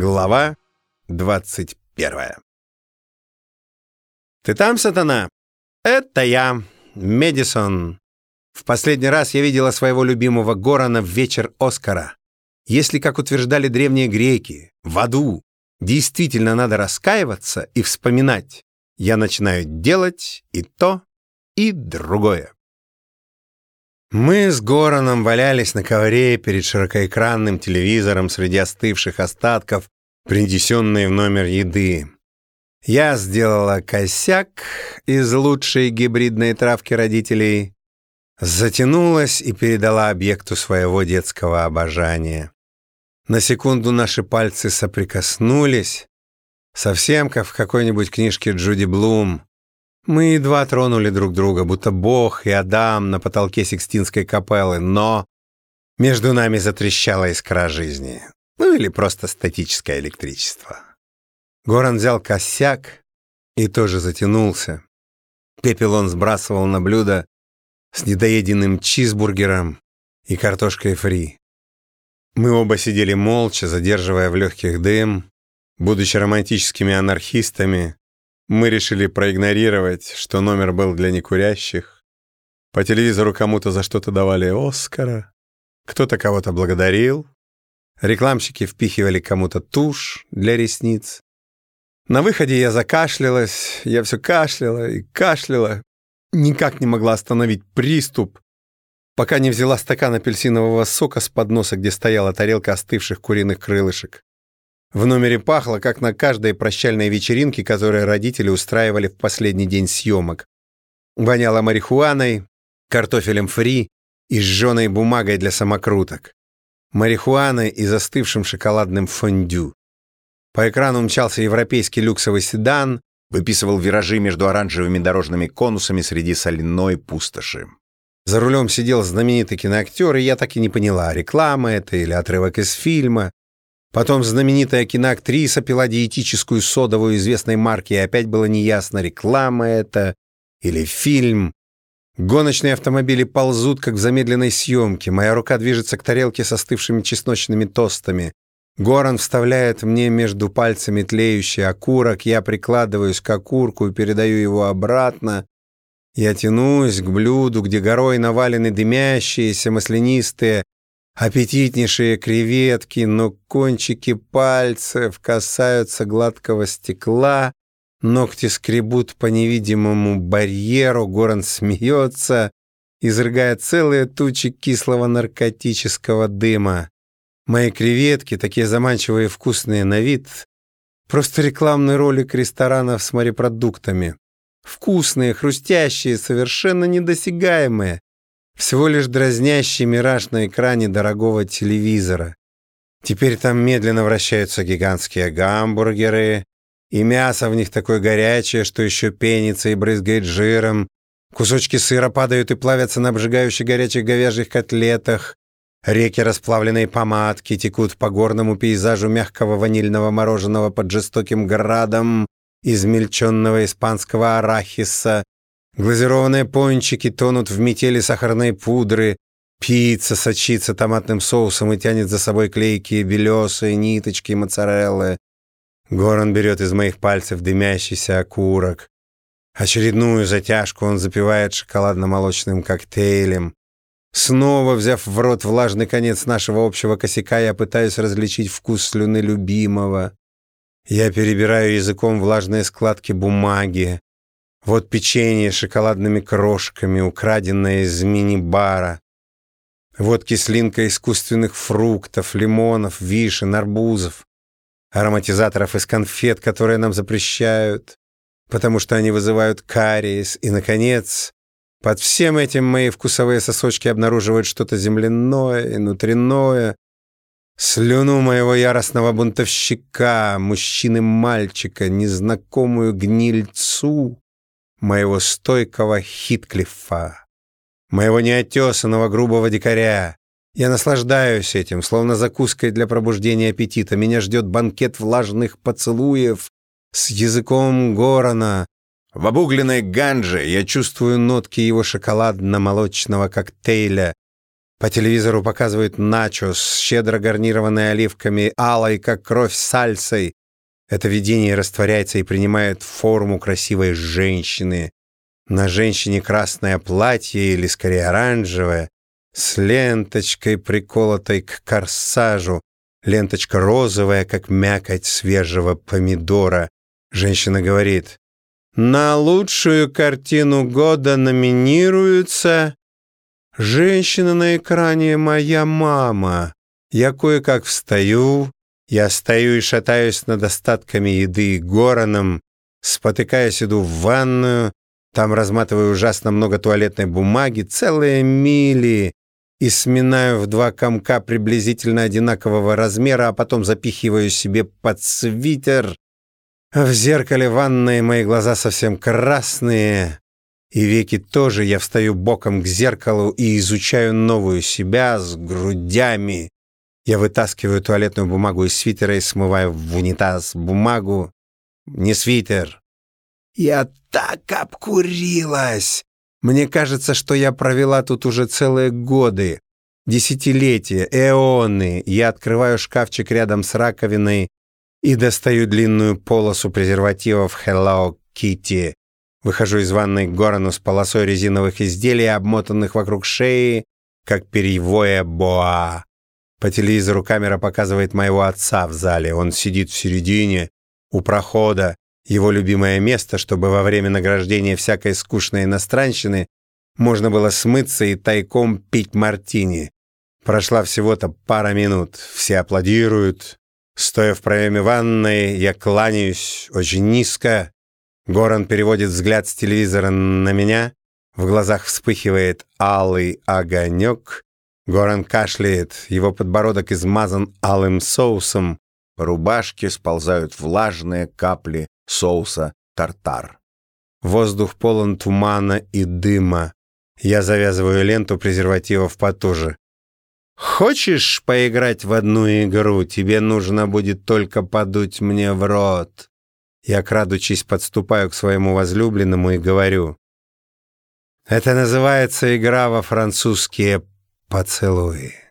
Глава 21 «Ты там, сатана?» «Это я, Медисон. В последний раз я видела своего любимого Горана в вечер Оскара. Если, как утверждали древние греки, в аду действительно надо раскаиваться и вспоминать, я начинаю делать и то, и другое». Мы с Гораном валялись на ковре перед широкоэкранным телевизором среди остывших остатков, принесенной в номер еды. Я сделала косяк из лучшей гибридной травки родителей, затянулась и передала объекту своего детского обожания. На секунду наши пальцы соприкоснулись, совсем как в какой-нибудь книжке Джуди Блум. Мы едва тронули друг друга, будто Бог и Адам на потолке Сикстинской капеллы, но между нами затрещала искра жизни. Ну или просто статическое электричество. Горан взял косяк и тоже затянулся. Пепел он сбрасывал на блюдо с недоеденным чизбургером и картошкой фри. Мы оба сидели молча, задерживая в легких дым. Будучи романтическими анархистами, мы решили проигнорировать, что номер был для некурящих. По телевизору кому-то за что-то давали Оскара, кто-то кого-то благодарил. Рекламщики впихивали кому-то тушь для ресниц. На выходе я закашлялась, я все кашляла и кашляла. Никак не могла остановить приступ, пока не взяла стакан апельсинового сока с подноса, где стояла тарелка остывших куриных крылышек. В номере пахло, как на каждой прощальной вечеринке, которую родители устраивали в последний день съемок. Воняло марихуаной, картофелем фри и сжженной бумагой для самокруток. Марихуаной и застывшим шоколадным фондю. По экрану мчался европейский люксовый седан, выписывал виражи между оранжевыми дорожными конусами среди соляной пустоши. За рулем сидел знаменитый киноактер, и я так и не поняла, реклама это или отрывок из фильма. Потом знаменитая киноактриса пила диетическую содовую известной марки, и опять было неясно, реклама это или фильм. Гоночные автомобили ползут, как в замедленной съемке. Моя рука движется к тарелке с остывшими чесночными тостами. Горан вставляет мне между пальцами тлеющий окурок, я прикладываюсь к окурку и передаю его обратно. Я тянусь к блюду, где горой навалены дымящиеся, маслянистые, аппетитнейшие креветки, но кончики пальцев касаются гладкого стекла, ногти скребут по невидимому барьеру, Горан смеется, изрыгая целые тучи кислого наркотического дыма. Мои креветки, такие заманчивые и вкусные на вид, просто рекламный ролик ресторанов с морепродуктами. Вкусные, хрустящие, совершенно недосягаемые. Всего лишь дразнящий мираж на экране дорогого телевизора. Теперь там медленно вращаются гигантские гамбургеры, и мясо в них такое горячее, что еще пенится и брызгает жиром. Кусочки сыра падают и плавятся на обжигающих горячих говяжьих котлетах. Реки расплавленной помадки текут по горному пейзажу мягкого ванильного мороженого под жестоким градом измельченного испанского арахиса, Глазированные пончики тонут в метели сахарной пудры, пицца сочится томатным соусом и тянет за собой клейкие белесые ниточки моцареллы. Горан берет из моих пальцев дымящийся окурок. Очередную затяжку он запивает шоколадно-молочным коктейлем. Снова, взяв в рот влажный конец нашего общего косяка, я пытаюсь различить вкус слюны любимого. Я перебираю языком влажные складки бумаги. Вот печенье с шоколадными крошками, украденное из мини-бара. Вот кислинка искусственных фруктов, лимонов, вишен, арбузов, ароматизаторов из конфет, которые нам запрещают, потому что они вызывают кариес. И, наконец, под всем этим мои вкусовые сосочки обнаруживают что-то земляное внутреннее, слюну моего яростного бунтовщика, мужчины-мальчика, незнакомую гнильцу, моего стойкого Хитклифа, моего неотесанного грубого дикаря. Я наслаждаюсь этим, словно закуской для пробуждения аппетита. Меня ждет банкет влажных поцелуев с языком Горона. В обугленной ганже я чувствую нотки его шоколадно-молочного коктейля. По телевизору показывают начос, щедро гарнированный оливками, алой, как кровь, сальсой. Это видение растворяется и принимает форму красивой женщины. На женщине красное платье или, скорее, оранжевое, с ленточкой, приколотой к корсажу. Ленточка розовая, как мякоть свежего помидора. Женщина говорит, «На лучшую картину года номинируются...» Женщина на экране моя мама. Я кое-как встаю, я стою и шатаюсь над остатками еды и гороном, спотыкаясь, иду в ванную, там разматываю ужасно много туалетной бумаги, целые мили, и сминаю в два комка приблизительно одинакового размера, а потом запихиваю себе под свитер. В зеркале ванной мои глаза совсем красные, и веки тоже. Я встаю боком к зеркалу и изучаю новую себя с грудями. Я вытаскиваю туалетную бумагу из свитера и смываю в унитаз бумагу. Не свитер. Я так обкурилась! Мне кажется, что я провела тут уже целые годы, десятилетия, эоны. Я открываю шкафчик рядом с раковиной и достаю длинную полосу презервативов Hello Kitty. Выхожу из ванной к Горану с полосой резиновых изделий, обмотанных вокруг шеи, как перьевое боа. По телевизору камера показывает моего отца в зале. Он сидит в середине, у прохода, его любимое место, чтобы во время награждения всякой скучной иностранщины можно было смыться и тайком пить мартини. Прошла всего-то пара минут. Все аплодируют. Стоя в проеме ванной, я кланяюсь очень низко, Горан переводит взгляд с телевизора на меня. В глазах вспыхивает алый огонек. Горан кашляет, его подбородок измазан алым соусом. По рубашке сползают влажные капли соуса тартар. Воздух полон тумана и дыма. Я завязываю ленту презервативов потуже. «Хочешь поиграть в одну игру? Тебе нужно будет только подуть мне в рот». Я, крадучись, подступаю к своему возлюбленному и говорю. Это называется игра во французские поцелуи.